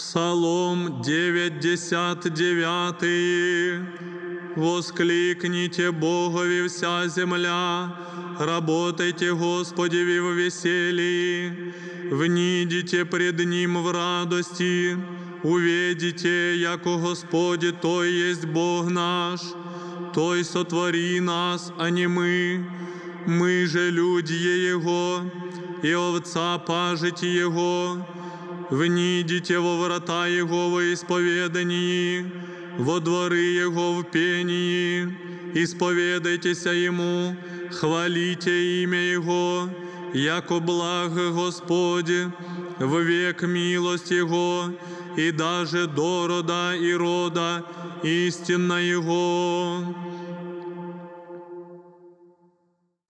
Псалом 99. Воскликните Богови вся земля, работайте Господи в веселье, внидите пред Ним в радости, увидите, яко Господи, то есть Бог наш, Той сотвори нас, а не мы, мы же люди Его, и овца пажити Его, внидите во врата Его во исповедании, во дворы Его в пении, исповедайтеся Ему, хвалите имя Его, яко благ Господь, век милость Его, и даже до рода и рода истинна Его.